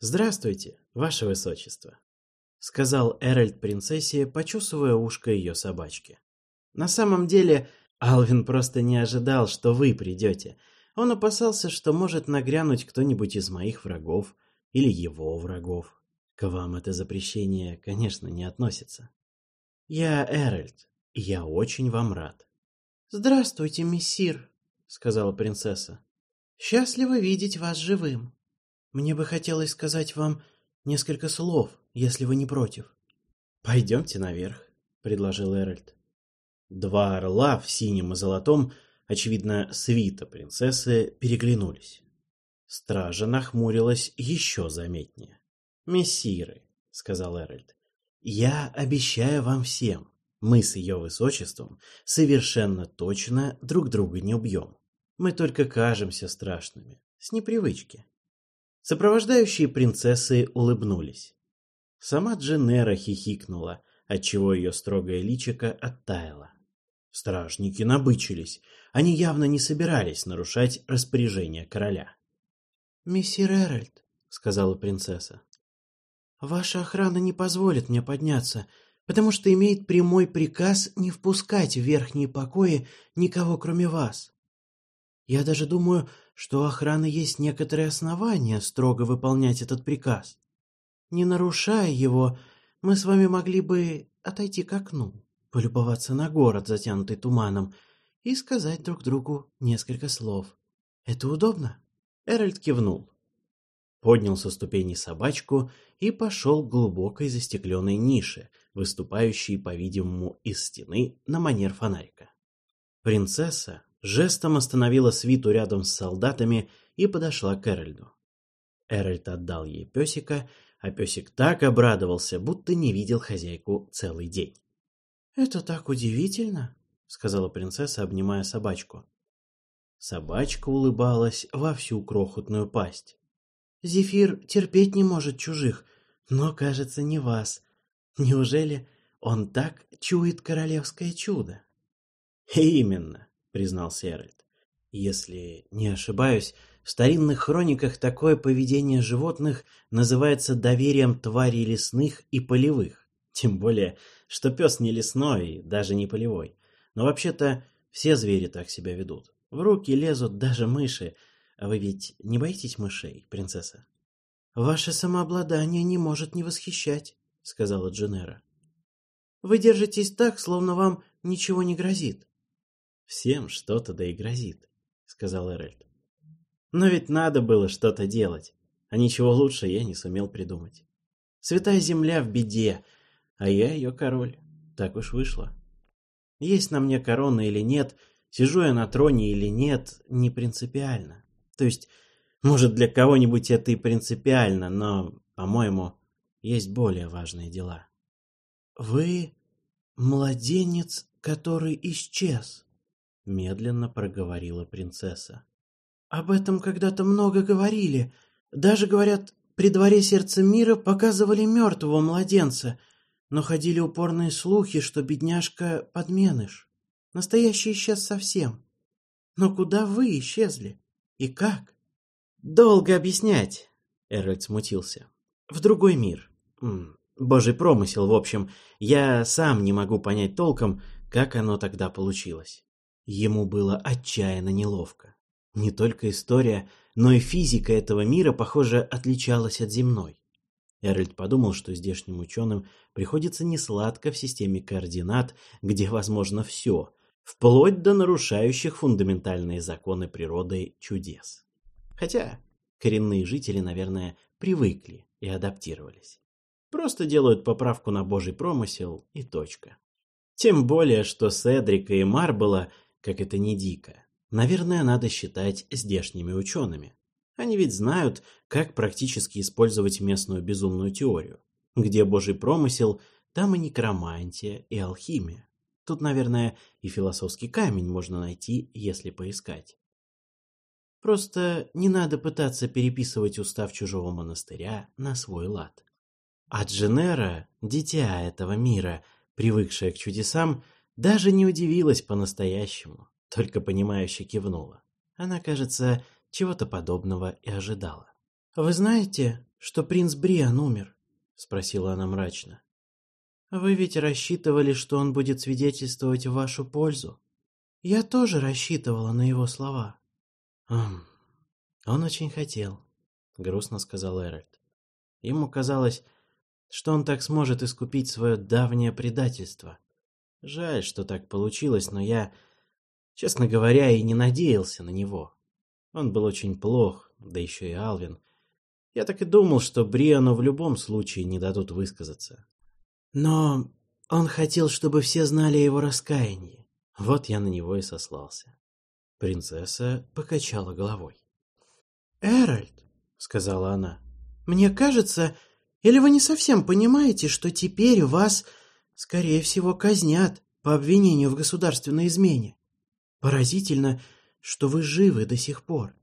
«Здравствуйте, ваше высочество», — сказал Эральд принцессе, почесывая ушко ее собачки. «На самом деле, Алвин просто не ожидал, что вы придете. Он опасался, что может нагрянуть кто-нибудь из моих врагов или его врагов. К вам это запрещение, конечно, не относится. Я Эральд, и я очень вам рад». «Здравствуйте, мессир», — сказала принцесса. «Счастливо видеть вас живым. Мне бы хотелось сказать вам несколько слов, если вы не против». «Пойдемте наверх», — предложил Эральд. Два орла в синем и золотом, очевидно, свита принцессы, переглянулись. Стража нахмурилась еще заметнее. «Мессиры», — сказал Эральд, — «я обещаю вам всем, мы с ее высочеством совершенно точно друг друга не убьем. Мы только кажемся страшными, с непривычки». Сопровождающие принцессы улыбнулись. Сама Дженера хихикнула, отчего ее строгое личико оттаяло. Стражники набычились. Они явно не собирались нарушать распоряжение короля. «Мессир Эральд», — сказала принцесса, — «ваша охрана не позволит мне подняться, потому что имеет прямой приказ не впускать в верхние покои никого, кроме вас. Я даже думаю, что у охраны есть некоторые основания строго выполнять этот приказ. Не нарушая его, мы с вами могли бы отойти к окну, полюбоваться на город, затянутый туманом, и сказать друг другу несколько слов. Это удобно?» Эральд кивнул. Поднял со ступени собачку и пошел к глубокой застекленной нише, выступающей, по-видимому, из стены на манер фонарика. Принцесса жестом остановила свиту рядом с солдатами и подошла к Эральду. Эральд отдал ей песика, а песик так обрадовался, будто не видел хозяйку целый день. «Это так удивительно», — сказала принцесса, обнимая собачку. Собачка улыбалась во всю крохотную пасть. «Зефир терпеть не может чужих, но, кажется, не вас. Неужели он так чует королевское чудо?» «Именно», — признался Эральд. «Если не ошибаюсь, в старинных хрониках такое поведение животных называется доверием тварей лесных и полевых. Тем более, что пес не лесной, даже не полевой. Но вообще-то все звери так себя ведут. В руки лезут даже мыши. А вы ведь не боитесь мышей, принцесса? Ваше самообладание не может не восхищать, сказала Дженера. Вы держитесь так, словно вам ничего не грозит. Всем что-то да и грозит, сказал Эральд. Но ведь надо было что-то делать, а ничего лучше я не сумел придумать. Святая земля в беде, а я ее король. Так уж вышло. Есть на мне корона или нет, сижу я на троне или нет, не принципиально. То есть, может, для кого-нибудь это и принципиально, но, по-моему, есть более важные дела. «Вы младенец, который исчез», — медленно проговорила принцесса. «Об этом когда-то много говорили. Даже, говорят, при дворе сердца мира показывали мертвого младенца — но ходили упорные слухи, что бедняжка подменыш. Настоящий исчез совсем. Но куда вы исчезли? И как? Долго объяснять, Эральд смутился. В другой мир. Божий промысел, в общем. Я сам не могу понять толком, как оно тогда получилось. Ему было отчаянно неловко. Не только история, но и физика этого мира, похоже, отличалась от земной. Эральд подумал, что здешним ученым приходится несладко в системе координат, где возможно все, вплоть до нарушающих фундаментальные законы природы чудес. Хотя коренные жители, наверное, привыкли и адаптировались. Просто делают поправку на божий промысел и точка. Тем более, что Седрика и Марбела, как это не дико, наверное, надо считать здешними учеными. Они ведь знают, как практически использовать местную безумную теорию. Где божий промысел, там и некромантия, и алхимия. Тут, наверное, и философский камень можно найти, если поискать. Просто не надо пытаться переписывать устав чужого монастыря на свой лад. А Дженера, дитя этого мира, привыкшая к чудесам, даже не удивилась по-настоящему, только понимающе кивнула. Она, кажется, чего-то подобного и ожидала. «Вы знаете, что принц Бриан умер?» — спросила она мрачно. «Вы ведь рассчитывали, что он будет свидетельствовать в вашу пользу. Я тоже рассчитывала на его слова». «Он очень хотел», — грустно сказал Эральд. Ему казалось, что он так сможет искупить свое давнее предательство. Жаль, что так получилось, но я, честно говоря, и не надеялся на него. Он был очень плох, да еще и Алвин. Я так и думал, что Бриану в любом случае не дадут высказаться. Но он хотел, чтобы все знали о его раскаянии. Вот я на него и сослался. Принцесса покачала головой. «Эральд», — сказала она, — «мне кажется, или вы не совсем понимаете, что теперь вас, скорее всего, казнят по обвинению в государственной измене? Поразительно, что вы живы до сих пор».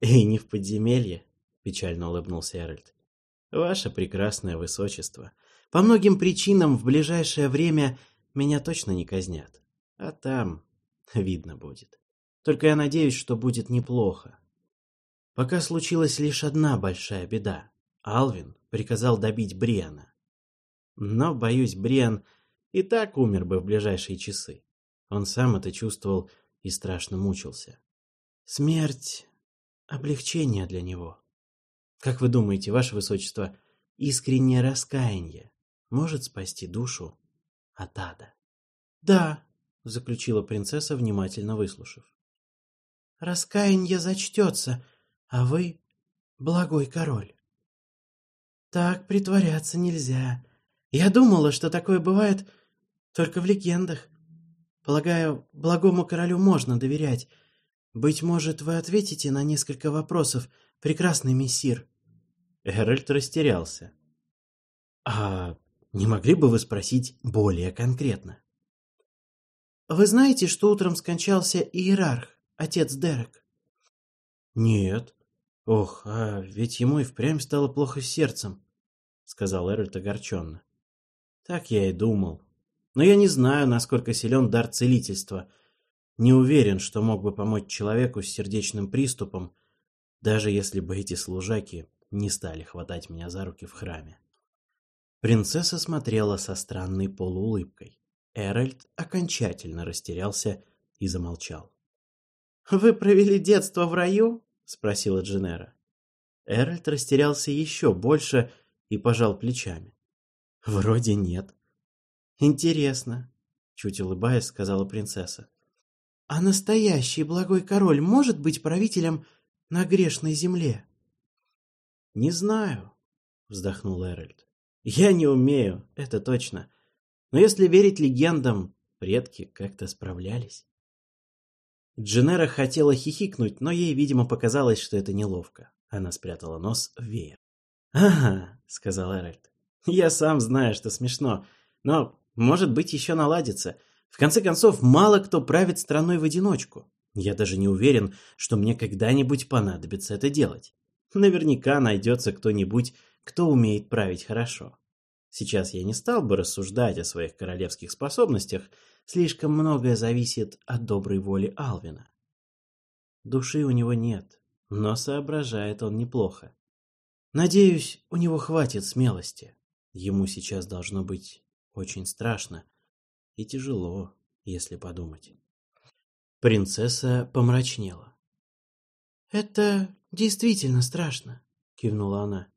«И не в подземелье», — печально улыбнулся Эральд. «Ваше прекрасное высочество, по многим причинам в ближайшее время меня точно не казнят. А там видно будет. Только я надеюсь, что будет неплохо. Пока случилась лишь одна большая беда. Алвин приказал добить Бриана. Но, боюсь, Бриан и так умер бы в ближайшие часы. Он сам это чувствовал и страшно мучился. Смерть — облегчение для него. Как вы думаете, ваше высочество, искреннее раскаяние может спасти душу от ада? — Да, — заключила принцесса, внимательно выслушав. — Раскаяние зачтется, а вы — благой король. Так притворяться нельзя. Я думала, что такое бывает только в легендах. Полагаю, благому королю можно доверять. Быть может, вы ответите на несколько вопросов, прекрасный мессир. Эральд растерялся. А не могли бы вы спросить более конкретно? Вы знаете, что утром скончался иерарх, отец Дерек? Нет. Ох, а ведь ему и впрямь стало плохо с сердцем. — сказал Эральд огорченно. «Так я и думал. Но я не знаю, насколько силен дар целительства. Не уверен, что мог бы помочь человеку с сердечным приступом, даже если бы эти служаки не стали хватать меня за руки в храме». Принцесса смотрела со странной полуулыбкой. Эральд окончательно растерялся и замолчал. «Вы провели детство в раю?» — спросила Дженера. Эральд растерялся еще больше и пожал плечами. Вроде нет. Интересно, чуть улыбаясь, сказала принцесса. А настоящий благой король может быть правителем на грешной земле? Не знаю, вздохнул Эральд. Я не умею, это точно. Но если верить легендам, предки как-то справлялись. Дженера хотела хихикнуть, но ей, видимо, показалось, что это неловко. Она спрятала нос в веер. «Ага», — сказал Эральд. «Я сам знаю, что смешно, но, может быть, еще наладится. В конце концов, мало кто правит страной в одиночку. Я даже не уверен, что мне когда-нибудь понадобится это делать. Наверняка найдется кто-нибудь, кто умеет править хорошо. Сейчас я не стал бы рассуждать о своих королевских способностях, слишком многое зависит от доброй воли Алвина. Души у него нет, но соображает он неплохо. Надеюсь, у него хватит смелости. Ему сейчас должно быть очень страшно и тяжело, если подумать. Принцесса помрачнела. «Это действительно страшно», — кивнула она.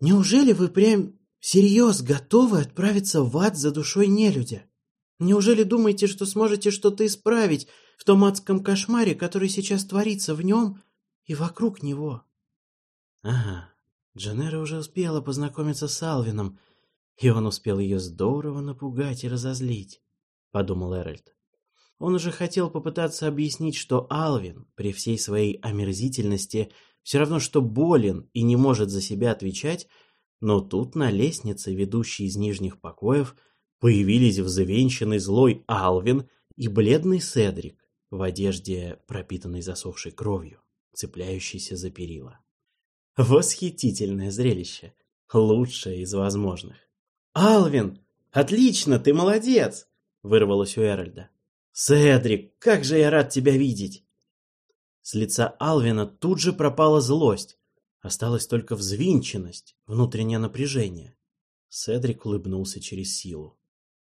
«Неужели вы прям всерьез готовы отправиться в ад за душой нелюдя? Неужели думаете, что сможете что-то исправить в том адском кошмаре, который сейчас творится в нем и вокруг него?» «Ага, Джанера уже успела познакомиться с Алвином, и он успел ее здорово напугать и разозлить, — подумал Эральд. Он уже хотел попытаться объяснить, что Алвин, при всей своей омерзительности, все равно что болен и не может за себя отвечать, но тут на лестнице, ведущей из нижних покоев, появились взвенчанный злой Алвин и бледный Седрик в одежде, пропитанной засохшей кровью, цепляющейся за перила. Восхитительное зрелище. Лучшее из возможных. «Алвин! Отлично, ты молодец!» Вырвалось у Эральда. «Седрик, как же я рад тебя видеть!» С лица Алвина тут же пропала злость, Осталась только взвинченность, внутреннее напряжение. Седрик улыбнулся через силу.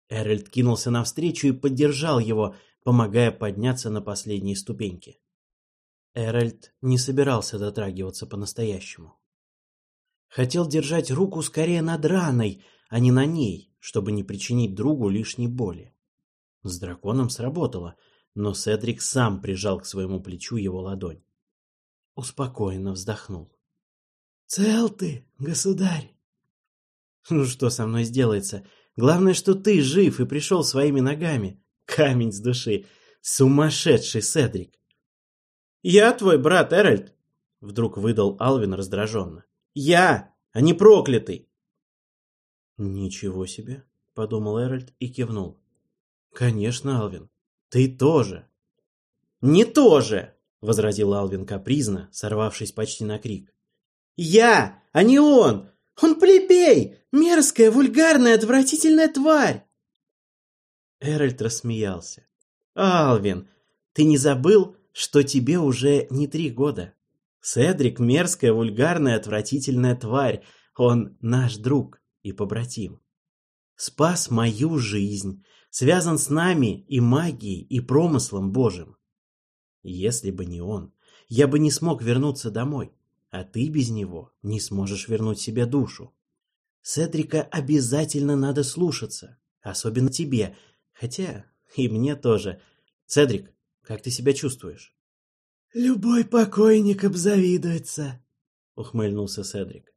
Эральд кинулся навстречу и поддержал его, помогая подняться на последние ступеньки. Эральд не собирался дотрагиваться по-настоящему. Хотел держать руку скорее над раной, а не на ней, чтобы не причинить другу лишней боли. С драконом сработало, но Седрик сам прижал к своему плечу его ладонь. Успокоенно вздохнул. «Цел ты, государь!» «Ну что со мной сделается? Главное, что ты жив и пришел своими ногами. Камень с души. Сумасшедший Седрик!» «Я твой брат, Эральд!» Вдруг выдал Алвин раздраженно. «Я, а не проклятый!» «Ничего себе!» — подумал Эральд и кивнул. «Конечно, Алвин, ты тоже!» «Не тоже!» — возразил Алвин капризно, сорвавшись почти на крик. «Я, а не он! Он плебей! Мерзкая, вульгарная, отвратительная тварь!» Эральд рассмеялся. «Алвин, ты не забыл, что тебе уже не три года? Седрик — мерзкая, вульгарная, отвратительная тварь. Он наш друг и побратим. Спас мою жизнь, связан с нами и магией, и промыслом Божьим. Если бы не он, я бы не смог вернуться домой, а ты без него не сможешь вернуть себе душу. Седрика обязательно надо слушаться, особенно тебе, хотя и мне тоже. Седрик, как ты себя чувствуешь? Любой покойник обзавидуется, ухмыльнулся Седрик.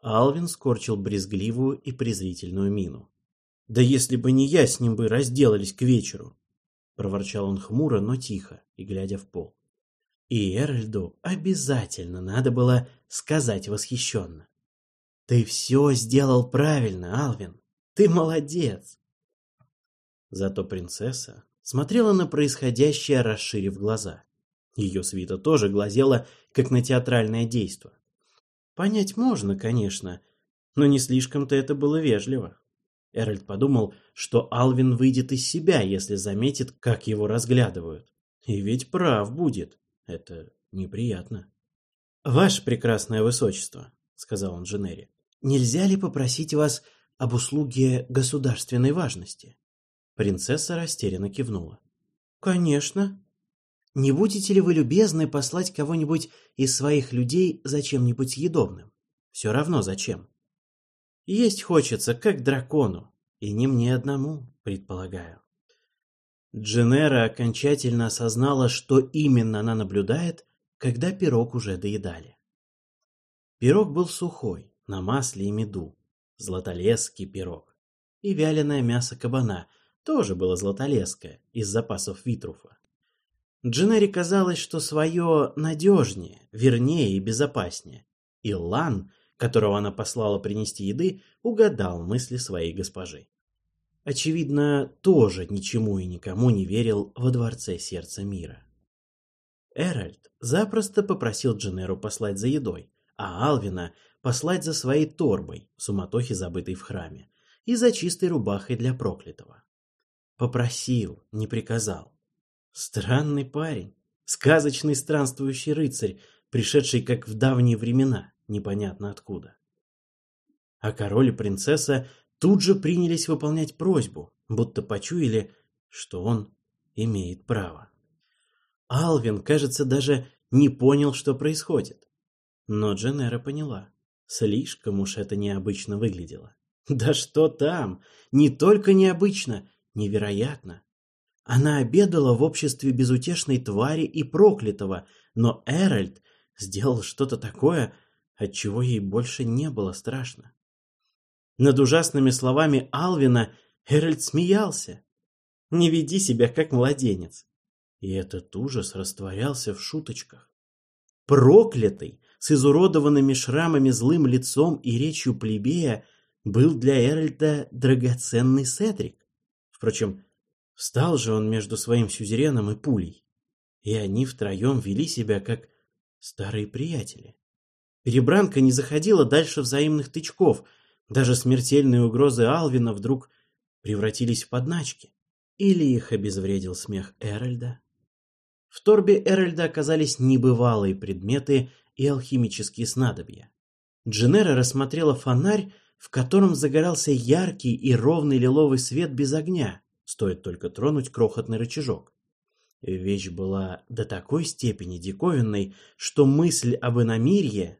Алвин скорчил брезгливую и презрительную мину. «Да если бы не я, с ним бы разделались к вечеру!» Проворчал он хмуро, но тихо, и глядя в пол. И Эральду обязательно надо было сказать восхищенно. «Ты все сделал правильно, Алвин! Ты молодец!» Зато принцесса смотрела на происходящее, расширив глаза. Ее свита тоже глазела, как на театральное действо. Понять можно, конечно, но не слишком-то это было вежливо. Эральд подумал, что Алвин выйдет из себя, если заметит, как его разглядывают. И ведь прав будет. Это неприятно. «Ваше прекрасное высочество», — сказал он Женере, — «нельзя ли попросить вас об услуге государственной важности?» Принцесса растерянно кивнула. «Конечно», не будете ли вы любезны послать кого-нибудь из своих людей за чем-нибудь съедобным? Все равно зачем. Есть хочется, как дракону, и не мне одному, предполагаю. Дженера окончательно осознала, что именно она наблюдает, когда пирог уже доедали. Пирог был сухой, на масле и меду, златолесский пирог. И вяленое мясо кабана тоже было златолесское, из запасов Витруфа. Дженери казалось, что свое надежнее, вернее и безопаснее. И Лан, которого она послала принести еды, угадал мысли своей госпожи. Очевидно, тоже ничему и никому не верил во дворце сердца мира. Эральд запросто попросил Дженеру послать за едой, а Алвина послать за своей торбой, в суматохе забытой в храме, и за чистой рубахой для проклятого. Попросил, не приказал. Странный парень, сказочный странствующий рыцарь, пришедший как в давние времена, непонятно откуда. А король и принцесса тут же принялись выполнять просьбу, будто почуяли, что он имеет право. Алвин, кажется, даже не понял, что происходит. Но Дженера поняла. Слишком уж это необычно выглядело. Да что там! Не только необычно, невероятно. Она обедала в обществе безутешной твари и проклятого, но Эральд сделал что-то такое, от чего ей больше не было страшно. Над ужасными словами Алвина Эральд смеялся. «Не веди себя как младенец». И этот ужас растворялся в шуточках. Проклятый, с изуродованными шрамами злым лицом и речью плебея, был для Эральда драгоценный Седрик. Впрочем, Встал же он между своим сюзереном и пулей, и они втроем вели себя как старые приятели. Перебранка не заходила дальше взаимных тычков, даже смертельные угрозы Алвина вдруг превратились в подначки. Или их обезвредил смех Эральда? В торбе Эральда оказались небывалые предметы и алхимические снадобья. Дженера рассмотрела фонарь, в котором загорался яркий и ровный лиловый свет без огня, стоит только тронуть крохотный рычажок. Вещь была до такой степени диковинной, что мысль об иномирье,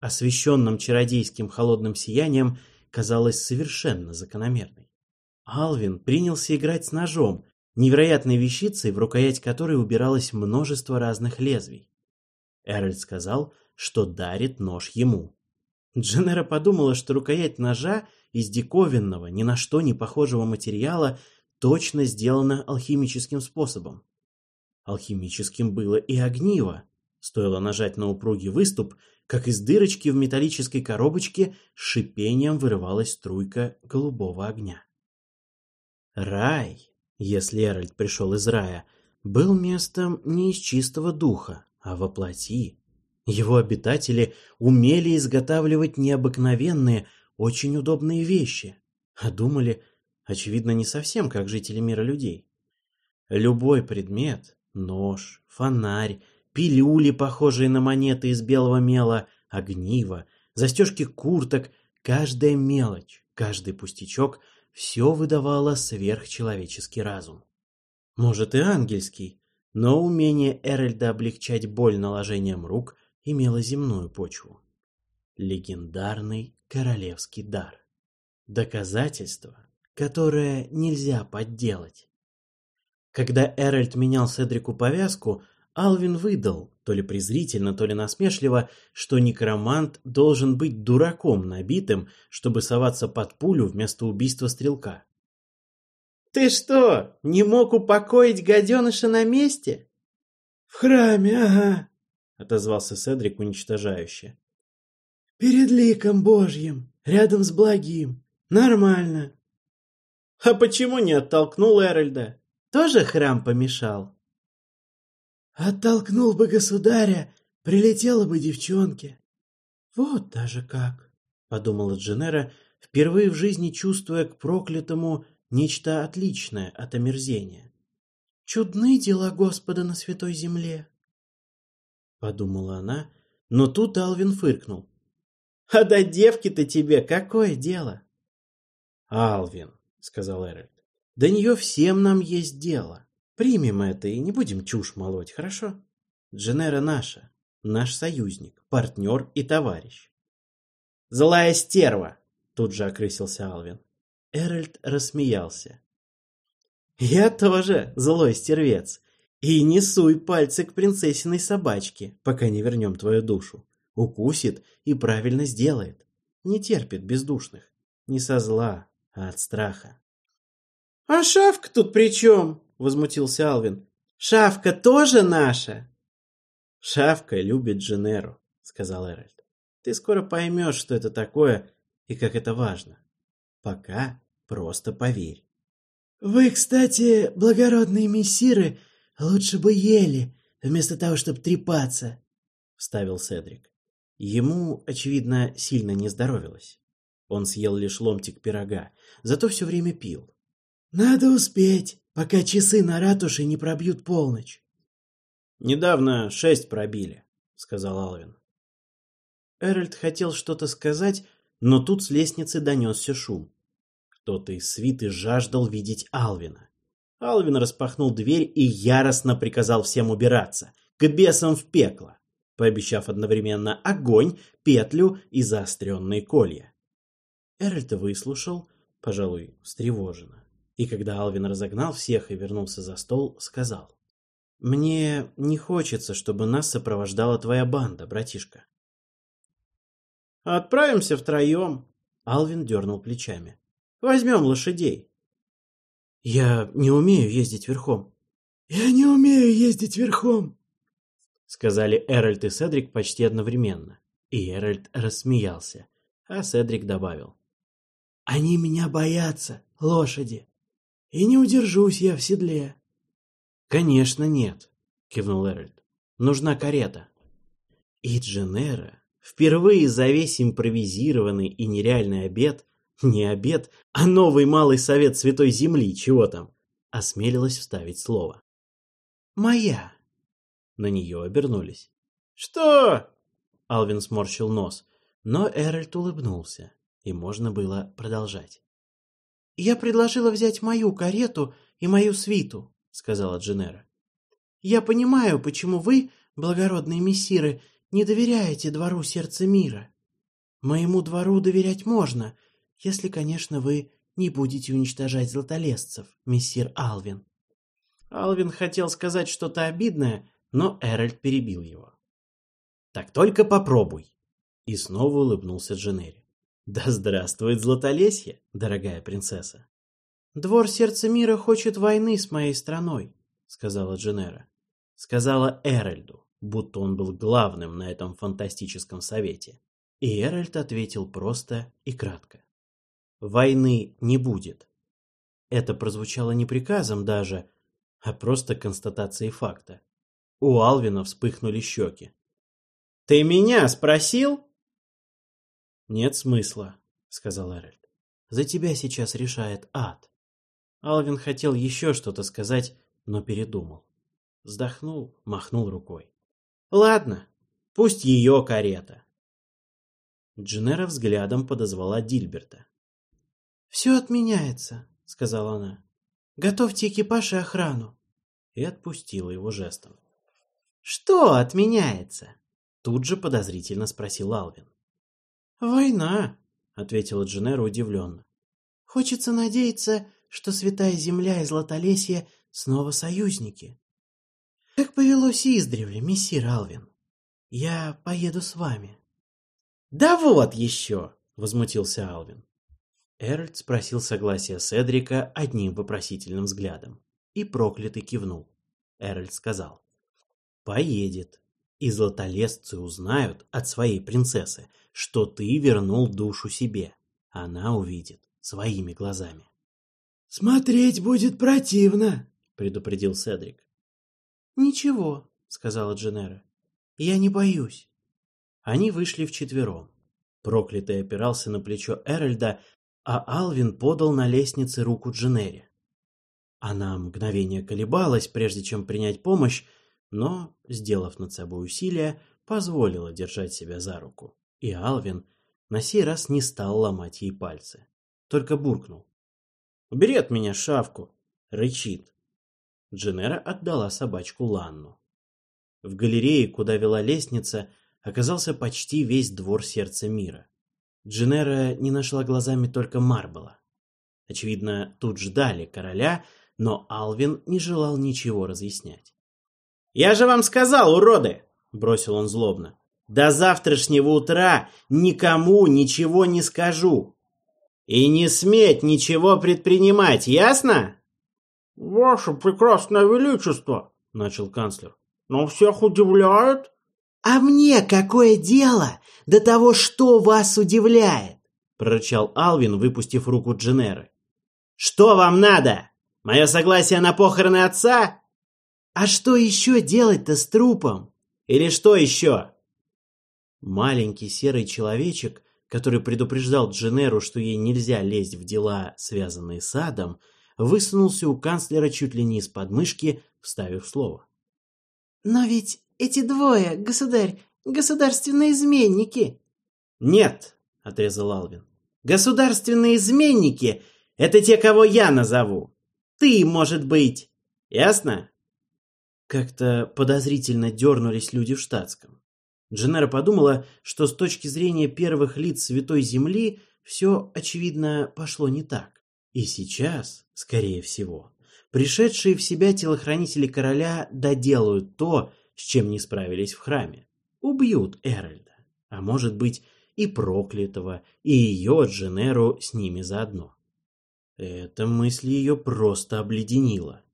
освещенном чародейским холодным сиянием, казалась совершенно закономерной. Алвин принялся играть с ножом, невероятной вещицей, в рукоять которой убиралось множество разных лезвий. Эральд сказал, что дарит нож ему. Дженера подумала, что рукоять ножа из диковинного, ни на что не похожего материала точно сделана алхимическим способом. Алхимическим было и огниво. Стоило нажать на упругий выступ, как из дырочки в металлической коробочке шипением вырывалась струйка голубого огня. Рай, если Эральд пришел из рая, был местом не из чистого духа, а во плоти. Его обитатели умели изготавливать необыкновенные, очень удобные вещи, а думали, очевидно, не совсем как жители мира людей. Любой предмет — нож, фонарь, пилюли, похожие на монеты из белого мела, огниво, застежки курток, каждая мелочь, каждый пустячок — все выдавало сверхчеловеческий разум. Может и ангельский, но умение Эральда облегчать боль наложением рук имело земную почву. Легендарный королевский дар. Доказательство, которое нельзя подделать. Когда Эральд менял Седрику повязку, Алвин выдал, то ли презрительно, то ли насмешливо, что некромант должен быть дураком набитым, чтобы соваться под пулю вместо убийства стрелка. «Ты что, не мог упокоить гаденыша на месте?» «В храме, ага», — отозвался Седрик уничтожающе. «Перед ликом Божьим, рядом с благим. Нормально». «А почему не оттолкнул Эральда? Тоже храм помешал?» Оттолкнул бы государя, прилетела бы девчонке. Вот даже как, подумала Дженера, впервые в жизни чувствуя к проклятому нечто отличное от омерзения. Чудны дела Господа на святой земле. Подумала она, но тут Алвин фыркнул. А до девки-то тебе какое дело? Алвин, сказал Эральд, до нее всем нам есть дело. Примем это и не будем чушь молоть, хорошо? Дженера наша, наш союзник, партнер и товарищ. Злая стерва, тут же окрысился Алвин. Эральд рассмеялся. Я тоже злой стервец. И не суй пальцы к принцессиной собачке, пока не вернем твою душу. Укусит и правильно сделает. Не терпит бездушных. Не со зла, а от страха. «А шавка тут при чем?» возмутился Алвин. «Шавка тоже наша!» «Шавка любит Дженеру», — сказал Эральд. «Ты скоро поймешь, что это такое и как это важно. Пока просто поверь». «Вы, кстати, благородные мессиры, лучше бы ели, вместо того, чтобы трепаться», — вставил Седрик. Ему, очевидно, сильно не здоровилось. Он съел лишь ломтик пирога, зато все время пил. «Надо успеть», пока часы на ратуше не пробьют полночь. Недавно шесть пробили, сказал Алвин. Эральд хотел что-то сказать, но тут с лестницы донесся шум. Кто-то из свиты жаждал видеть Алвина. Алвин распахнул дверь и яростно приказал всем убираться, к бесам в пекло, пообещав одновременно огонь, петлю и заостренные колья. Эральд выслушал, пожалуй, встревоженно и когда Алвин разогнал всех и вернулся за стол, сказал. «Мне не хочется, чтобы нас сопровождала твоя банда, братишка». «Отправимся втроем», — Алвин дернул плечами. «Возьмем лошадей». «Я не умею ездить верхом». «Я не умею ездить верхом», — сказали Эральд и Седрик почти одновременно. И Эральд рассмеялся, а Седрик добавил. «Они меня боятся, лошади» и не удержусь я в седле. Конечно, нет, кивнул Эральд. Нужна карета. И Дженера впервые за весь импровизированный и нереальный обед, не обед, а новый малый совет Святой Земли, чего там, осмелилась вставить слово. «Моя». На нее обернулись. «Что? Алвин сморщил нос, но Эральд улыбнулся, и можно было продолжать. «Я предложила взять мою карету и мою свиту», — сказала Дженера. «Я понимаю, почему вы, благородные мессиры, не доверяете двору сердца мира. Моему двору доверять можно, если, конечно, вы не будете уничтожать златолесцев, мессир Алвин». Алвин хотел сказать что-то обидное, но Эральд перебил его. «Так только попробуй!» И снова улыбнулся Дженери. «Да здравствует Златолесье, дорогая принцесса!» «Двор Сердца Мира хочет войны с моей страной», — сказала Дженера. Сказала Эральду, будто он был главным на этом фантастическом совете. И Эральд ответил просто и кратко. «Войны не будет». Это прозвучало не приказом даже, а просто констатацией факта. У Алвина вспыхнули щеки. «Ты меня спросил?» «Нет смысла», — сказал Эральд. «За тебя сейчас решает ад». Алвин хотел еще что-то сказать, но передумал. Вздохнул, махнул рукой. «Ладно, пусть ее карета». Дженера взглядом подозвала Дильберта. «Все отменяется», — сказала она. «Готовьте экипаж и охрану». И отпустила его жестом. «Что отменяется?» Тут же подозрительно спросил Алвин. «Война», — ответила Дженера удивленно. «Хочется надеяться, что Святая Земля и Златолесье снова союзники. Как повелось издревле, мессир Алвин. Я поеду с вами». «Да вот еще!» — возмутился Алвин. Эральд спросил согласия Седрика одним вопросительным взглядом. И проклятый кивнул. Эральд сказал. Поедет. И златолесцы узнают от своей принцессы, что ты вернул душу себе. Она увидит своими глазами. «Смотреть будет противно», — предупредил Седрик. «Ничего», — сказала Дженера. «Я не боюсь». Они вышли вчетвером. Проклятый опирался на плечо Эральда, а Алвин подал на лестнице руку Дженере. Она мгновение колебалась, прежде чем принять помощь, но, сделав над собой усилие, позволила держать себя за руку. И Алвин на сей раз не стал ломать ей пальцы. Только буркнул. «Убери от меня шавку!» — рычит. Дженера отдала собачку Ланну. В галерее, куда вела лестница, оказался почти весь двор сердца мира. Дженера не нашла глазами только Марбела. Очевидно, тут ждали короля, но Алвин не желал ничего разъяснять. «Я же вам сказал, уроды!» — бросил он злобно. «До завтрашнего утра никому ничего не скажу. И не сметь ничего предпринимать, ясно?» «Ваше прекрасное величество!» — начал канцлер. «Но всех удивляет?» «А мне какое дело до того, что вас удивляет?» — прорычал Алвин, выпустив руку Дженеры. «Что вам надо? Мое согласие на похороны отца?» А что еще делать-то с трупом? Или что еще? Маленький серый человечек, который предупреждал Дженеру, что ей нельзя лезть в дела, связанные с адом, высунулся у канцлера чуть ли не из подмышки, вставив слово. «Но ведь эти двое, государь, государственные изменники!» «Нет!» — отрезал Алвин. «Государственные изменники — это те, кого я назову. Ты, может быть. Ясно?» Как-то подозрительно дернулись люди в штатском. Дженера подумала, что с точки зрения первых лиц Святой Земли все, очевидно, пошло не так. И сейчас, скорее всего, пришедшие в себя телохранители короля доделают то, с чем не справились в храме. Убьют Эральда, а может быть и проклятого, и ее, Дженеру, с ними заодно. Эта мысль ее просто обледенила.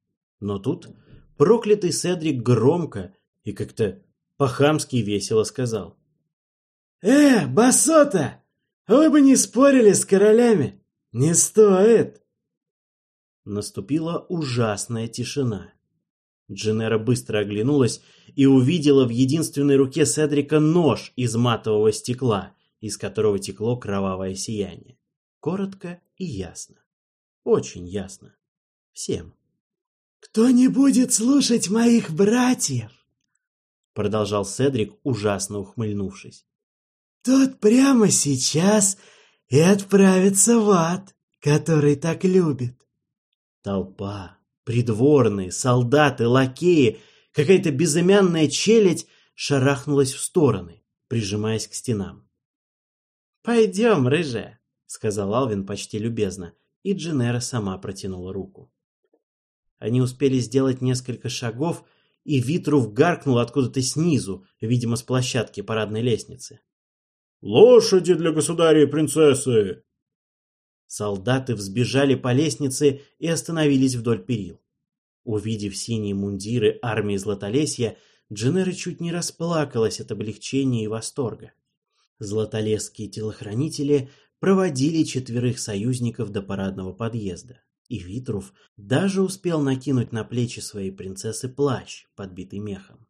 Но тут проклятый Седрик громко и как-то по-хамски весело сказал. «Э, басота, вы бы не спорили с королями. Не стоит!» Наступила ужасная тишина. Дженера быстро оглянулась и увидела в единственной руке Седрика нож из матового стекла, из которого текло кровавое сияние. Коротко и ясно. Очень ясно. Всем. «Кто не будет слушать моих братьев?» продолжал Седрик, ужасно ухмыльнувшись. Тот прямо сейчас и отправится в ад, который так любит. Толпа, придворные, солдаты, лакеи, какая-то безымянная челядь шарахнулась в стороны, прижимаясь к стенам. «Пойдем, рыжая», — сказал Алвин почти любезно, и Дженера сама протянула руку. Они успели сделать несколько шагов, и Витрув гаркнул откуда-то снизу, видимо, с площадки парадной лестницы. «Лошади для государя и принцессы!» Солдаты взбежали по лестнице и остановились вдоль перил. Увидев синие мундиры армии Златолесья, Дженера чуть не расплакалась от облегчения и восторга. Златолесские телохранители проводили четверых союзников до парадного подъезда и Витрув даже успел накинуть на плечи своей принцессы плащ, подбитый мехом.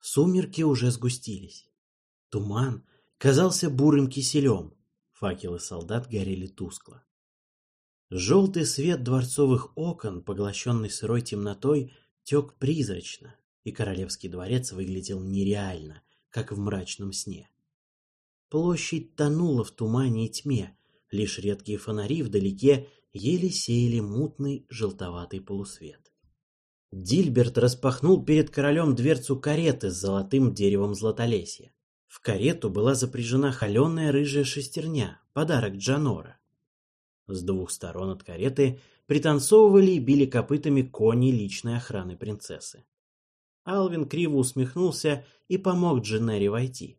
Сумерки уже сгустились. Туман казался бурым киселем, факелы солдат горели тускло. Желтый свет дворцовых окон, поглощенный сырой темнотой, тек призрачно, и королевский дворец выглядел нереально, как в мрачном сне. Площадь тонула в тумане и тьме, лишь редкие фонари вдалеке еле сеяли мутный желтоватый полусвет. Дильберт распахнул перед королем дверцу кареты с золотым деревом златолесья. В карету была запряжена холеная рыжая шестерня, подарок Джанора. С двух сторон от кареты пританцовывали и били копытами кони личной охраны принцессы. Алвин криво усмехнулся и помог Дженнере войти.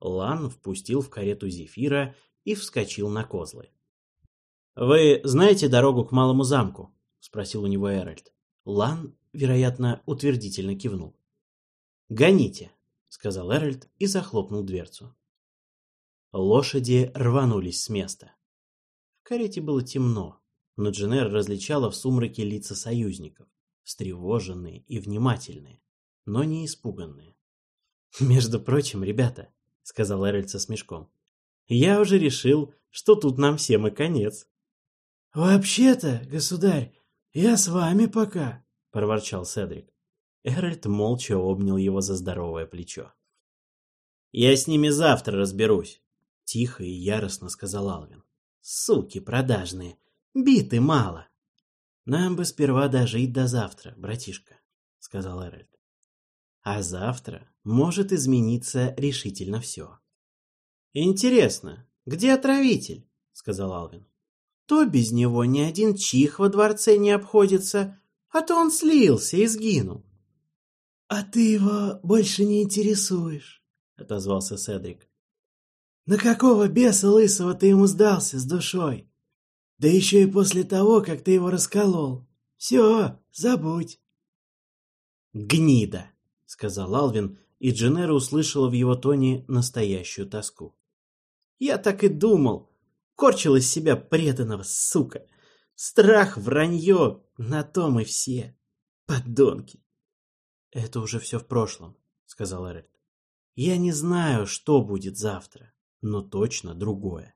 Лан впустил в карету Зефира и вскочил на козлы. «Вы знаете дорогу к Малому замку?» — спросил у него Эральд. Лан, вероятно, утвердительно кивнул. «Гоните», — сказал Эральд и захлопнул дверцу. Лошади рванулись с места. Карете было темно, но Дженер различала в сумраке лица союзников, встревоженные и внимательные, но не испуганные. «Между прочим, ребята», — сказал Эральд со смешком, — «я уже решил, что тут нам всем и конец». «Вообще-то, государь, я с вами пока», — проворчал Седрик. Эральд молча обнял его за здоровое плечо. «Я с ними завтра разберусь», — тихо и яростно сказал Алвин. «Суки продажные, биты мало». «Нам бы сперва дожить до завтра, братишка», — сказал Эральд. «А завтра может измениться решительно все». «Интересно, где отравитель?» — сказал Алвин то без него ни один чих во дворце не обходится, а то он слился и сгинул. — А ты его больше не интересуешь, — отозвался Седрик. — На какого беса лысого ты ему сдался с душой? Да еще и после того, как ты его расколол. Все, забудь. — Гнида, — сказал Алвин, и Дженера услышала в его тоне настоящую тоску. — Я так и думал, Корчил из себя преданного, сука. Страх, вранье, на том и все. Подонки. Это уже все в прошлом, сказал Эральд. Я не знаю, что будет завтра, но точно другое.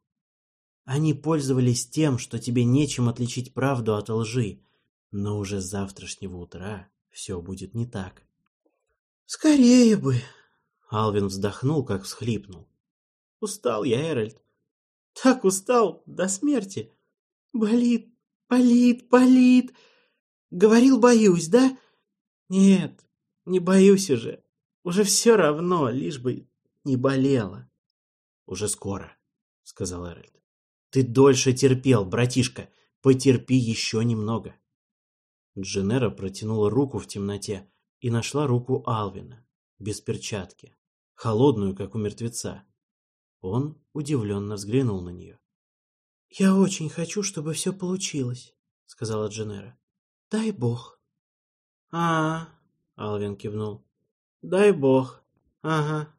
Они пользовались тем, что тебе нечем отличить правду от лжи, но уже с завтрашнего утра все будет не так. Скорее бы. Алвин вздохнул, как всхлипнул. Устал я, Эральд. Так устал до смерти. Болит, болит, болит. Говорил, боюсь, да? Нет, не боюсь уже. Уже все равно, лишь бы не болело. Уже скоро, сказал Эральд. Ты дольше терпел, братишка. Потерпи еще немного. Дженера протянула руку в темноте и нашла руку Алвина, без перчатки, холодную, как у мертвеца. Он удивленно взглянул на нее. «Я очень хочу, чтобы все получилось», — сказала Дженера. «Дай бог». «А, -а, Алвин кивнул. «Дай бог. Ага».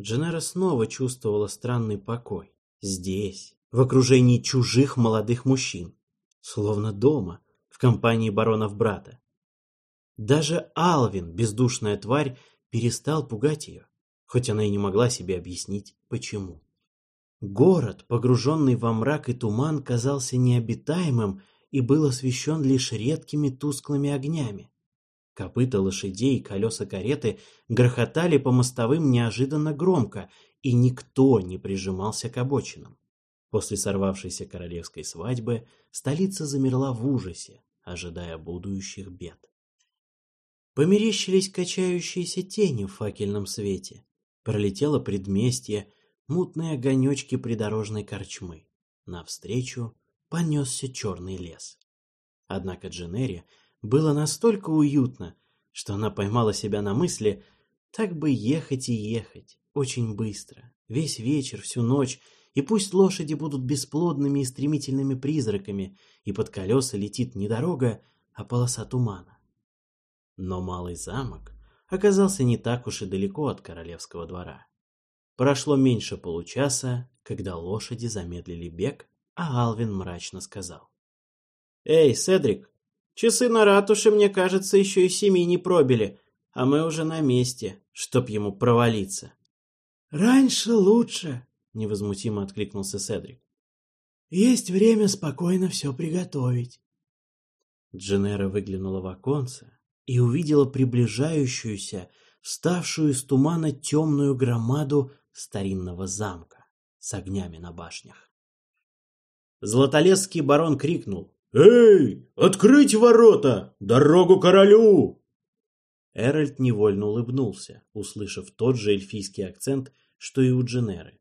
Дженера снова чувствовала странный покой. Здесь, в окружении чужих молодых мужчин. Словно дома, в компании баронов брата. Даже Алвин, бездушная тварь, перестал пугать ее хоть она и не могла себе объяснить, почему. Город, погруженный во мрак и туман, казался необитаемым и был освещен лишь редкими тусклыми огнями. Копыта лошадей и колеса кареты грохотали по мостовым неожиданно громко, и никто не прижимался к обочинам. После сорвавшейся королевской свадьбы столица замерла в ужасе, ожидая будущих бед. Померещились качающиеся тени в факельном свете. Пролетело предместье, мутные огонечки придорожной корчмы. Навстречу понесся черный лес. Однако Дженери было настолько уютно, что она поймала себя на мысли, так бы ехать и ехать, очень быстро, весь вечер, всю ночь, и пусть лошади будут бесплодными и стремительными призраками, и под колеса летит не дорога, а полоса тумана. Но малый замок оказался не так уж и далеко от королевского двора. Прошло меньше получаса, когда лошади замедлили бег, а Алвин мрачно сказал. «Эй, Седрик, часы на ратуше, мне кажется, еще и семи не пробили, а мы уже на месте, чтоб ему провалиться». «Раньше лучше», невозмутимо откликнулся Седрик. Есть время спокойно все приготовить. Дженера выглянула в оконце и увидела приближающуюся, вставшую из тумана темную громаду старинного замка с огнями на башнях. Златолесский барон крикнул «Эй, открыть ворота! Дорогу королю!» Эральд невольно улыбнулся, услышав тот же эльфийский акцент, что и у Дженеры.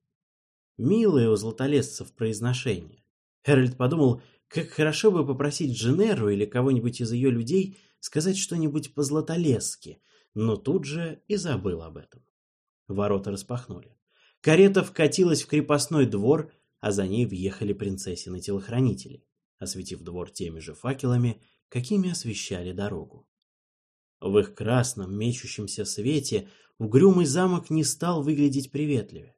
Милое у златолесцев произношение. Хэральд подумал, как хорошо бы попросить Дженеру или кого-нибудь из ее людей сказать что-нибудь по-златолесски, но тут же и забыл об этом. Ворота распахнули. Карета вкатилась в крепостной двор, а за ней въехали принцессины телохранители, осветив двор теми же факелами, какими освещали дорогу. В их красном мечущемся свете угрюмый замок не стал выглядеть приветливее.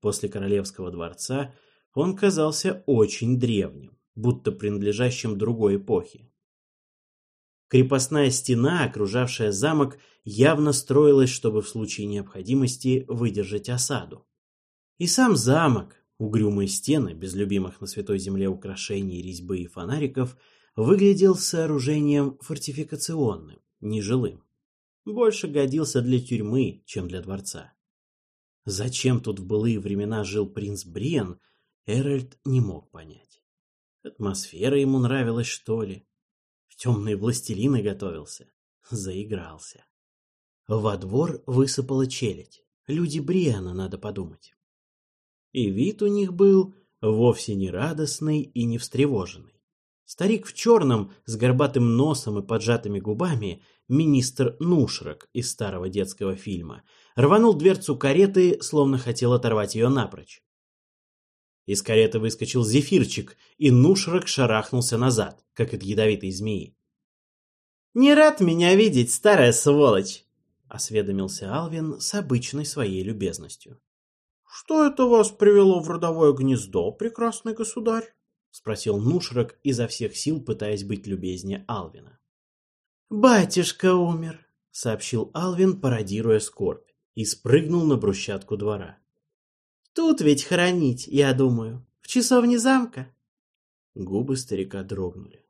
После королевского дворца он казался очень древним, будто принадлежащим другой эпохе. Крепостная стена, окружавшая замок, явно строилась, чтобы в случае необходимости выдержать осаду. И сам замок, угрюмые стены, без любимых на Святой Земле украшений, резьбы и фонариков, выглядел сооружением фортификационным, нежилым. Больше годился для тюрьмы, чем для дворца. Зачем тут в былые времена жил принц Бриен, Эральд не мог понять. Атмосфера ему нравилась, что ли? В темные властелины готовился. Заигрался. Во двор высыпала челядь. Люди Бриана, надо подумать. И вид у них был вовсе не радостный и не встревоженный. Старик в черном, с горбатым носом и поджатыми губами, министр Нушрак из старого детского фильма, рванул дверцу кареты, словно хотел оторвать ее напрочь. Из кареты выскочил зефирчик, и Нушрак шарахнулся назад, как от ядовитой змеи. «Не рад меня видеть, старая сволочь!» — осведомился Алвин с обычной своей любезностью. «Что это вас привело в родовое гнездо, прекрасный государь?» — спросил Нушрак изо всех сил, пытаясь быть любезнее Алвина. «Батюшка умер», — сообщил Алвин, пародируя скорбь и спрыгнул на брусчатку двора. «Тут ведь хоронить, я думаю, в часовне замка». Губы старика дрогнули.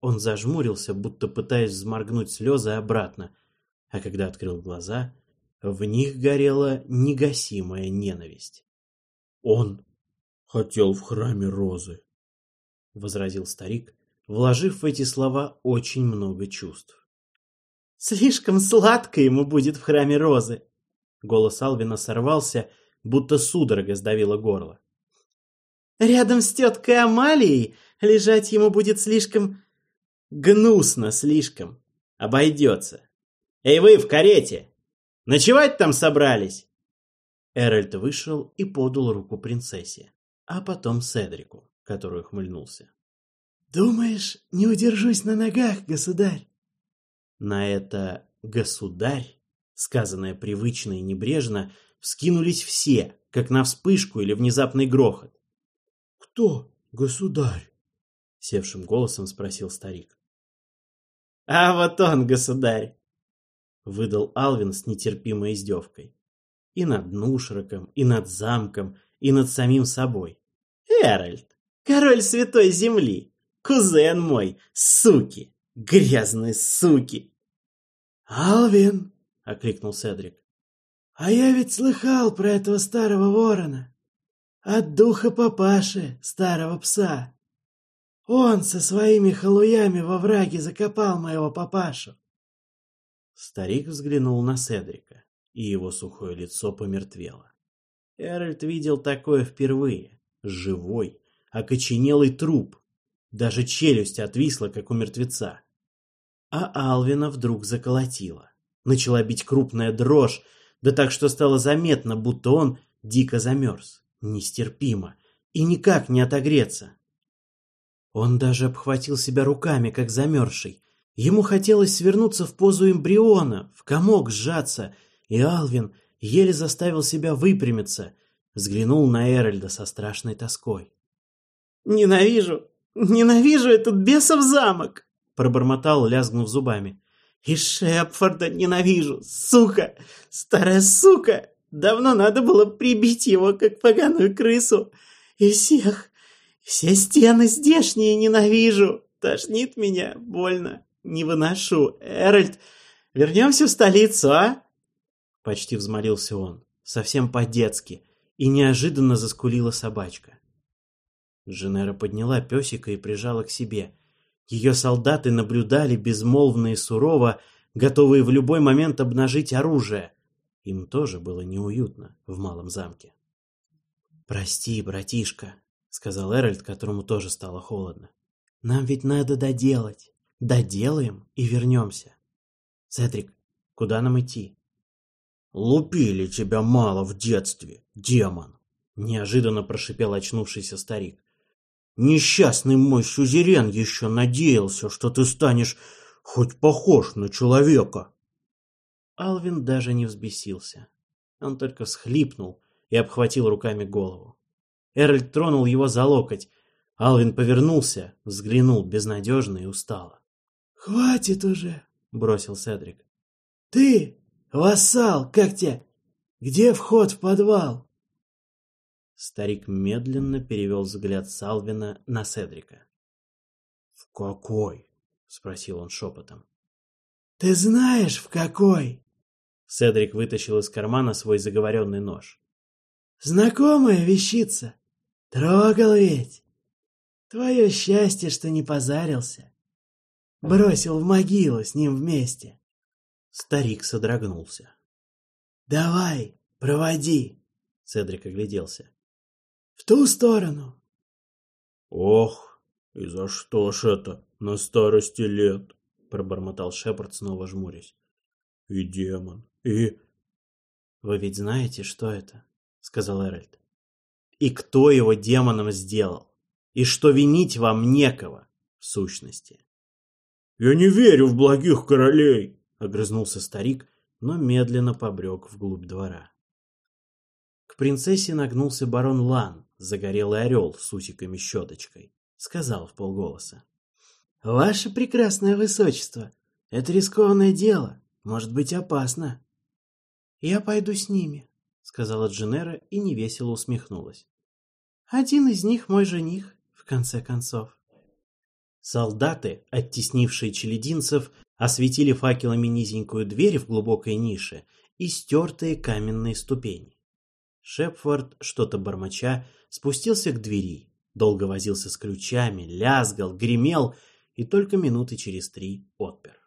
Он зажмурился, будто пытаясь взморгнуть слезы обратно, а когда открыл глаза, в них горела негасимая ненависть. «Он хотел в храме розы», — возразил старик, вложив в эти слова очень много чувств. «Слишком сладко ему будет в храме розы», Голос Алвина сорвался, будто судорога сдавила горло. «Рядом с теткой Амалией лежать ему будет слишком... гнусно слишком. Обойдется. Эй вы в карете! Ночевать там собрались?» Эральд вышел и подал руку принцессе, а потом Седрику, который ухмыльнулся. «Думаешь, не удержусь на ногах, государь?» На это «государь» сказанное привычно и небрежно, вскинулись все, как на вспышку или внезапный грохот. «Кто, государь?» — севшим голосом спросил старик. «А вот он, государь!» — выдал Алвин с нетерпимой издевкой. И над Нушраком, и над замком, и над самим собой. «Эральд, король святой земли, кузен мой, суки, грязные суки!» «Алвин!» — окликнул Седрик. «А я ведь слыхал про этого старого ворона. От духа папаши, старого пса. Он со своими халуями во враге закопал моего папашу». Старик взглянул на Седрика, и его сухое лицо помертвело. Эральд видел такое впервые. Живой, окоченелый труп. Даже челюсть отвисла, как у мертвеца. А Алвина вдруг заколотила. Начала бить крупная дрожь, да так, что стало заметно, будто он дико замерз. Нестерпимо. И никак не отогреться. Он даже обхватил себя руками, как замерзший. Ему хотелось свернуться в позу эмбриона, в комок сжаться, и Алвин еле заставил себя выпрямиться, взглянул на Эральда со страшной тоской. «Ненавижу! Ненавижу этот бесов замок!» пробормотал, лязгнув зубами. «И Шепфорда ненавижу! Сука! Старая сука! Давно надо было прибить его, как поганую крысу! И всех! Все стены здешние ненавижу! Тошнит меня, больно, не выношу! Эральд, вернемся в столицу, а?» Почти взмолился он, совсем по-детски, и неожиданно заскулила собачка. Женера подняла песика и прижала к себе. Ее солдаты наблюдали безмолвно и сурово, готовые в любой момент обнажить оружие. Им тоже было неуютно в малом замке. «Прости, братишка», — сказал Эральд, которому тоже стало холодно. «Нам ведь надо доделать. Доделаем и вернемся. Седрик, куда нам идти?» «Лупили тебя мало в детстве, демон!» — неожиданно прошипел очнувшийся старик. «Несчастный мой сюзерен еще надеялся, что ты станешь хоть похож на человека!» Алвин даже не взбесился. Он только всхлипнул и обхватил руками голову. Эральд тронул его за локоть. Алвин повернулся, взглянул безнадежно и устало. «Хватит уже!» — бросил Седрик. «Ты «Вассал, как тебе? Где вход в подвал?» Старик медленно перевел взгляд Салвина на Седрика. «В какой?» — спросил он шепотом. «Ты знаешь, в какой?» Седрик вытащил из кармана свой заговоренный нож. «Знакомая вещица. Трогал ведь. Твое счастье, что не позарился. Бросил в могилу с ним вместе». Старик содрогнулся. «Давай, проводи!» Седрик огляделся. «В ту сторону!» «Ох, и за что ж это на старости лет?» Пробормотал Шепард, снова жмурясь. «И демон, и...» «Вы ведь знаете, что это?» Сказал Эральд. «И кто его демоном сделал? И что винить вам некого, в сущности?» «Я не верю в благих королей!» огрызнулся старик, но медленно побрел вглубь двора. К принцессе нагнулся барон Лан, загорелый орел с усиками-щеточкой. Сказал в полголоса. «Ваше прекрасное высочество, это рискованное дело, может быть опасно». «Я пойду с ними», — сказала Дженера и невесело усмехнулась. «Один из них мой жених, в конце концов». Солдаты, оттеснившие челединцев, осветили факелами низенькую дверь в глубокой нише и стертые каменные ступени. Шепфорд, что-то бормоча, спустился к двери, долго возился с ключами, лязгал, гремел и только минуты через три отпер.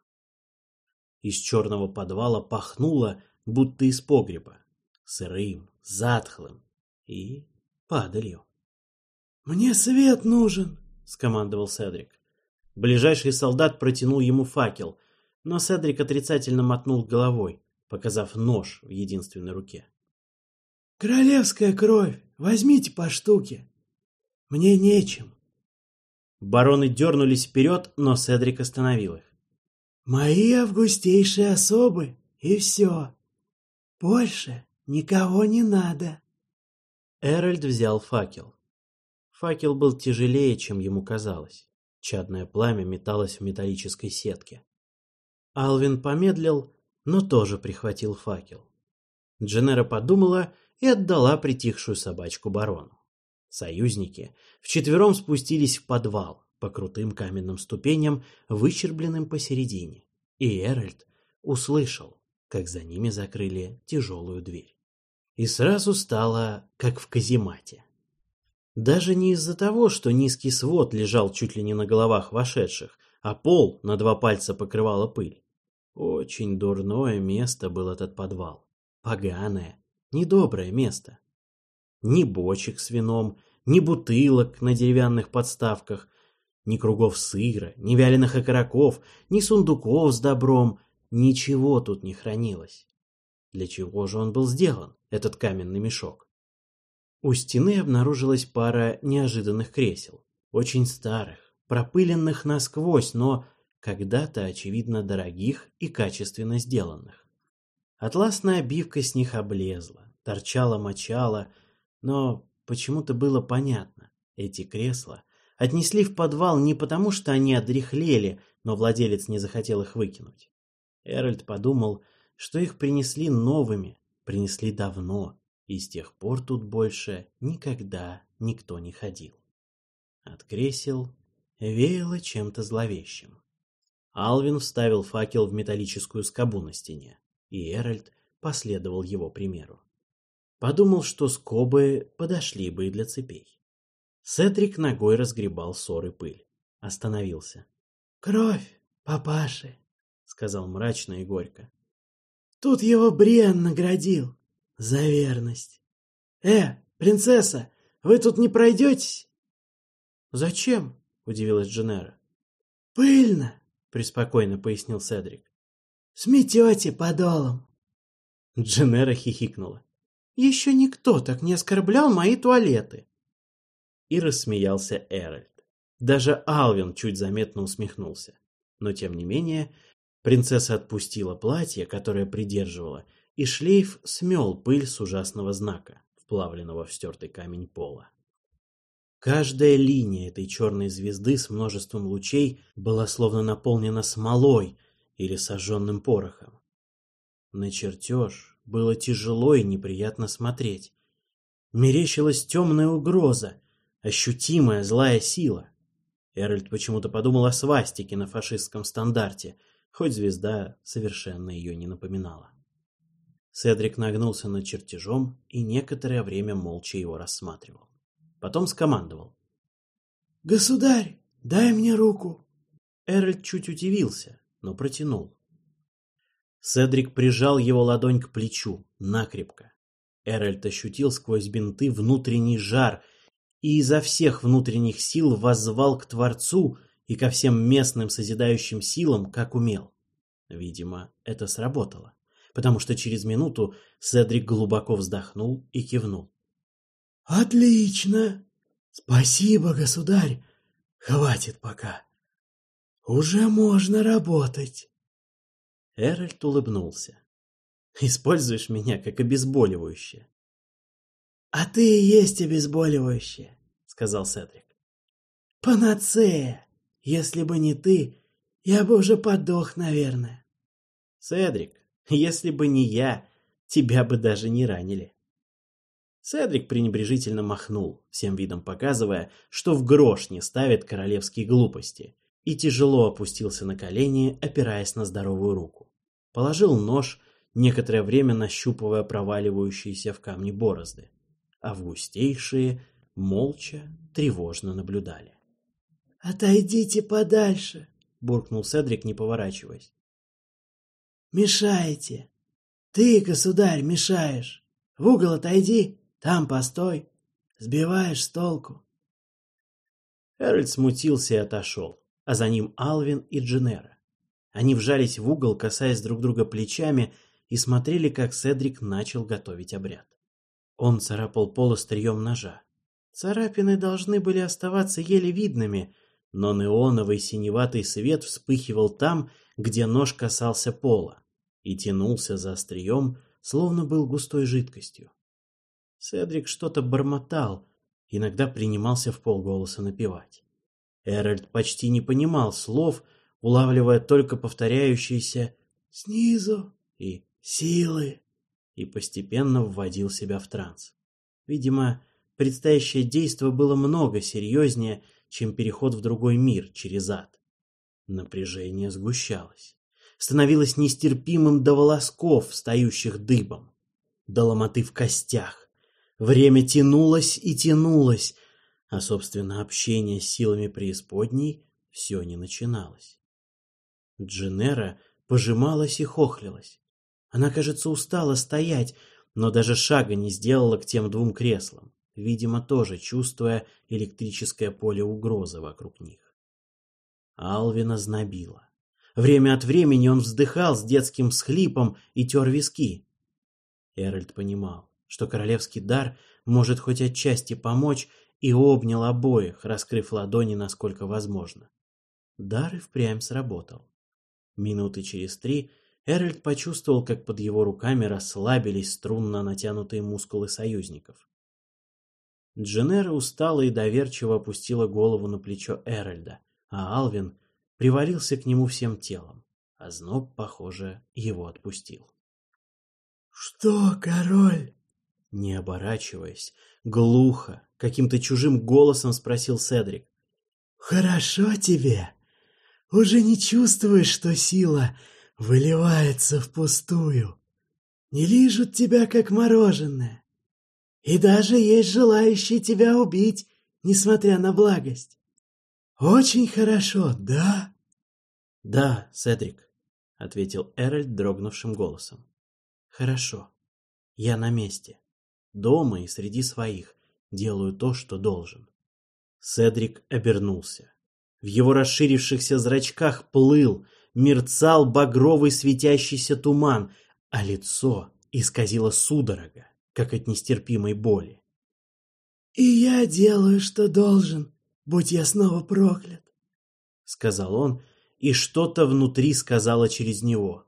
Из черного подвала пахнуло, будто из погреба, сырым, затхлым и падалью. «Мне свет нужен!» — скомандовал Седрик. Ближайший солдат протянул ему факел, но Седрик отрицательно мотнул головой, показав нож в единственной руке. «Королевская кровь! Возьмите по штуке! Мне нечем!» Бароны дернулись вперед, но Седрик остановил их. «Мои августейшие особы, и все. Больше никого не надо!» Эральд взял факел. Факел был тяжелее, чем ему казалось. Чадное пламя металось в металлической сетке. Алвин помедлил, но тоже прихватил факел. Дженера подумала и отдала притихшую собачку барону. Союзники вчетвером спустились в подвал по крутым каменным ступеням, выщербленным посередине, и Эральд услышал, как за ними закрыли тяжелую дверь. И сразу стало, как в каземате. Даже не из-за того, что низкий свод лежал чуть ли не на головах вошедших, а пол на два пальца покрывала пыль. Очень дурное место был этот подвал. Поганое, недоброе место. Ни бочек с вином, ни бутылок на деревянных подставках, ни кругов сыра, ни вяленых окороков, ни сундуков с добром, ничего тут не хранилось. Для чего же он был сделан, этот каменный мешок? У стены обнаружилась пара неожиданных кресел, очень старых, пропыленных насквозь, но когда-то, очевидно, дорогих и качественно сделанных. Атласная обивка с них облезла, торчала-мочала, но почему-то было понятно, эти кресла отнесли в подвал не потому, что они одряхлели, но владелец не захотел их выкинуть. Эральд подумал, что их принесли новыми, принесли давно, и с тех пор тут больше никогда никто не ходил. От кресел веяло чем-то зловещим. Алвин вставил факел в металлическую скобу на стене, и Эральд последовал его примеру. Подумал, что скобы подошли бы и для цепей. Седрик ногой разгребал ссор и пыль. Остановился. «Кровь, папаши!» — сказал мрачно и горько. «Тут его Бриан наградил за верность. Э, принцесса, вы тут не пройдетесь?» «Зачем?» — удивилась Дженера. «Пыльно!» — преспокойно пояснил Седрик. «Сметете подолом!» Дженера хихикнула. «Еще никто так не оскорблял мои туалеты!» И рассмеялся Эральд. Даже Алвин чуть заметно усмехнулся. Но тем не менее, принцесса отпустила платье, которое придерживала, и шлейф смел пыль с ужасного знака, вплавленного в стертый камень пола. Каждая линия этой черной звезды с множеством лучей была словно наполнена смолой или сожженным порохом. На чертеж было тяжело и неприятно смотреть. Мерещилась темная угроза, ощутимая злая сила. Эральд почему-то подумал о свастике на фашистском стандарте, хоть звезда совершенно ее не напоминала. Седрик нагнулся над чертежом и некоторое время молча его рассматривал. Потом скомандовал. «Государь, дай мне руку!» Эральд чуть удивился, но протянул. Седрик прижал его ладонь к плечу, накрепко. Эральд ощутил сквозь бинты внутренний жар и изо всех внутренних сил воззвал к Творцу и ко всем местным созидающим силам, как умел. Видимо, это сработало, потому что через минуту Седрик глубоко вздохнул и кивнул. «Отлично! Спасибо, государь! Хватит пока. Уже можно работать!» Эральд улыбнулся. «Используешь меня как обезболивающее». «А ты и есть обезболивающее», — сказал Седрик. «Панацея! Если бы не ты, я бы уже подох, наверное». «Седрик, если бы не я, тебя бы даже не ранили». Седрик пренебрежительно махнул, всем видом показывая, что в грош не ставит королевские глупости, и тяжело опустился на колени, опираясь на здоровую руку. Положил нож, некоторое время нащупывая проваливающиеся в камни борозды. Августейшие молча, тревожно наблюдали. «Отойдите подальше!» — буркнул Седрик, не поворачиваясь. «Мешаете! Ты, государь, мешаешь! В угол отойди!» Там постой, сбиваешь с толку. Эральд смутился и отошел, а за ним Алвин и Дженера. Они вжались в угол, касаясь друг друга плечами, и смотрели, как Седрик начал готовить обряд. Он царапал пол острием ножа. Царапины должны были оставаться еле видными, но неоновый синеватый свет вспыхивал там, где нож касался пола, и тянулся за острием, словно был густой жидкостью. Седрик что-то бормотал, иногда принимался в полголоса напевать. Эральд почти не понимал слов, улавливая только повторяющиеся «снизу» и «силы», и постепенно вводил себя в транс. Видимо, предстоящее действо было много серьезнее, чем переход в другой мир через ад. Напряжение сгущалось. становилось нестерпимым до волосков, встающих дыбом, до ломоты в костях. Время тянулось и тянулось, а, собственно, общение с силами преисподней все не начиналось. Дженера пожималась и хохлилась. Она, кажется, устала стоять, но даже шага не сделала к тем двум креслам, видимо, тоже чувствуя электрическое поле угрозы вокруг них. Алвина знобила. Время от времени он вздыхал с детским всхлипом и тер виски. Эральд понимал, что королевский дар может хоть отчасти помочь, и обнял обоих, раскрыв ладони насколько возможно. Дар и впрямь сработал. Минуты через три Эральд почувствовал, как под его руками расслабились струнно натянутые мускулы союзников. Дженера устала и доверчиво опустила голову на плечо Эральда, а Алвин привалился к нему всем телом, а зноб, похоже, его отпустил. «Что, король?» Не оборачиваясь, глухо, каким-то чужим голосом спросил Седрик. «Хорошо тебе? Уже не чувствуешь, что сила выливается впустую? Не лижут тебя, как мороженое? И даже есть желающие тебя убить, несмотря на благость. Очень хорошо, да?» «Да, Седрик», — ответил Эральд дрогнувшим голосом. «Хорошо. Я на месте. Дома и среди своих. Делаю то, что должен». Седрик обернулся. В его расширившихся зрачках плыл, мерцал багровый светящийся туман, а лицо исказило судорога, как от нестерпимой боли. «И я делаю, что должен, будь я снова проклят», — сказал он, и что-то внутри сказала через него.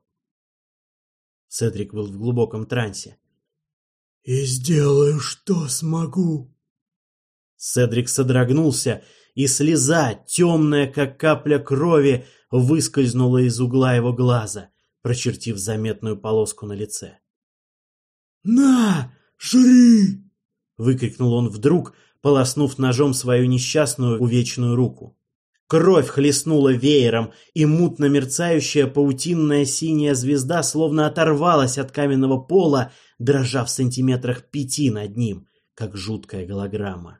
Седрик был в глубоком трансе. «И сделаю, что смогу». Седрик содрогнулся, и слеза, темная, как капля крови, выскользнула из угла его глаза, прочертив заметную полоску на лице. «На, жри!» — выкрикнул он вдруг, полоснув ножом свою несчастную увечную руку. Кровь хлестнула веером, и мутно мерцающая паутинная синяя звезда словно оторвалась от каменного пола, дрожа в сантиметрах пяти над ним, как жуткая голограмма.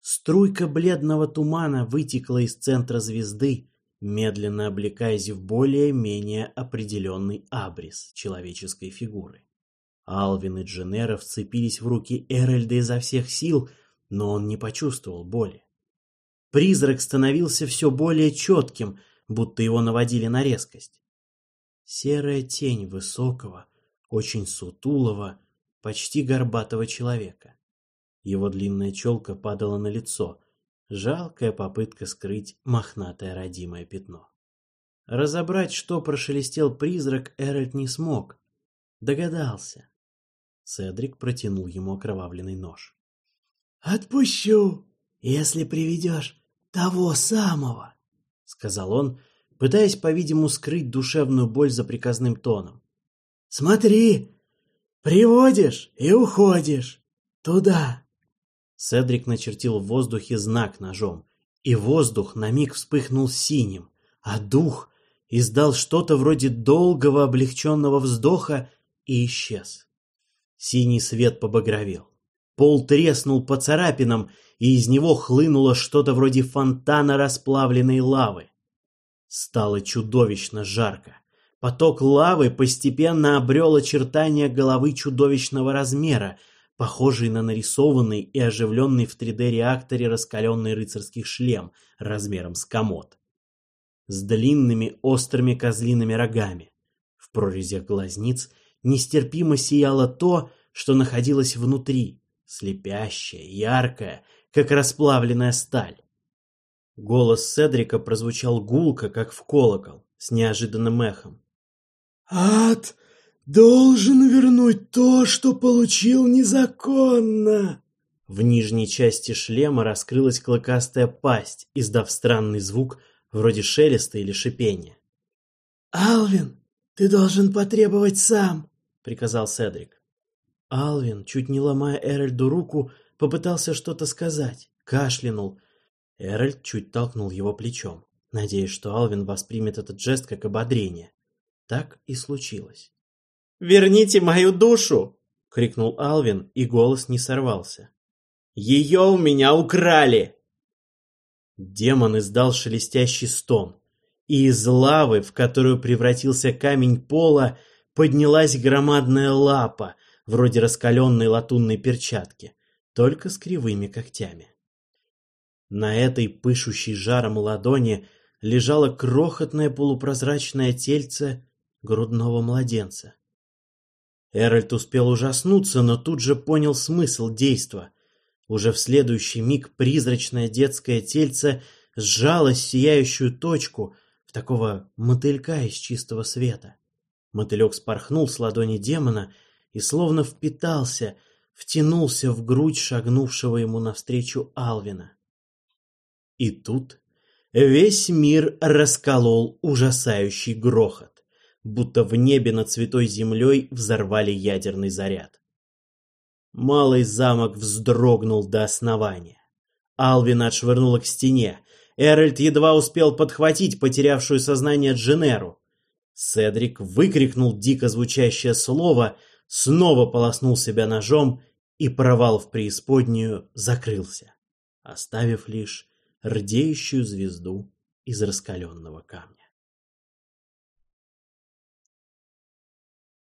Струйка бледного тумана вытекла из центра звезды, медленно облекаясь в более-менее определенный абрис человеческой фигуры. Алвин и Дженера вцепились в руки Эральда изо всех сил, но он не почувствовал боли. Призрак становился все более четким, будто его наводили на резкость. Серая тень высокого, очень сутулого, почти горбатого человека. Его длинная челка падала на лицо, жалкая попытка скрыть мохнатое родимое пятно. Разобрать, что прошелестел призрак, Эральд не смог. Догадался. Седрик протянул ему окровавленный нож. «Отпущу, если приведешь того самого», — сказал он, пытаясь, по-видимому, скрыть душевную боль за приказным тоном. «Смотри, приводишь и уходишь туда». Седрик начертил в воздухе знак ножом, и воздух на миг вспыхнул синим, а дух издал что-то вроде долгого облегченного вздоха и исчез. Синий свет побагровел. Пол треснул по царапинам, и из него хлынуло что-то вроде фонтана расплавленной лавы. Стало чудовищно жарко. Поток лавы постепенно обрел очертания головы чудовищного размера, похожий на нарисованный и оживленный в 3D-реакторе раскаленный рыцарский шлем размером с комод. С длинными острыми козлиными рогами. В прорезях глазниц нестерпимо сияло то, что находилось внутри, слепящее, яркое, как расплавленная сталь. Голос Седрика прозвучал гулко, как в колокол, с неожиданным эхом. «Ад должен вернуть то, что получил незаконно!» В нижней части шлема раскрылась клыкастая пасть, издав странный звук, вроде шелеста или шипения. «Алвин, ты должен потребовать сам!» — приказал Седрик. Алвин, чуть не ломая Эральду руку, попытался что-то сказать, кашлянул. Эральд чуть толкнул его плечом, надеясь, что Алвин воспримет этот жест как ободрение. Так и случилось. «Верните мою душу!» — крикнул Алвин, и голос не сорвался. «Ее у меня украли!» Демон издал шелестящий стон, и из лавы, в которую превратился камень пола, поднялась громадная лапа, вроде раскаленной латунной перчатки, только с кривыми когтями. На этой пышущей жаром ладони лежало крохотное полупрозрачное тельце грудного младенца. Эральд успел ужаснуться, но тут же понял смысл действа. Уже в следующий миг призрачное детское тельце сжалось в сияющую точку, в такого мотылька из чистого света. Мотылек спорхнул с ладони демона и словно впитался, втянулся в грудь шагнувшего ему навстречу Алвина. И тут весь мир расколол ужасающий грохот будто в небе над святой землей взорвали ядерный заряд. Малый замок вздрогнул до основания. Алвина отшвырнула к стене. Эральд едва успел подхватить потерявшую сознание Дженеру. Седрик выкрикнул дико звучащее слово, снова полоснул себя ножом, и провал в преисподнюю закрылся, оставив лишь рдеющую звезду из раскаленного камня.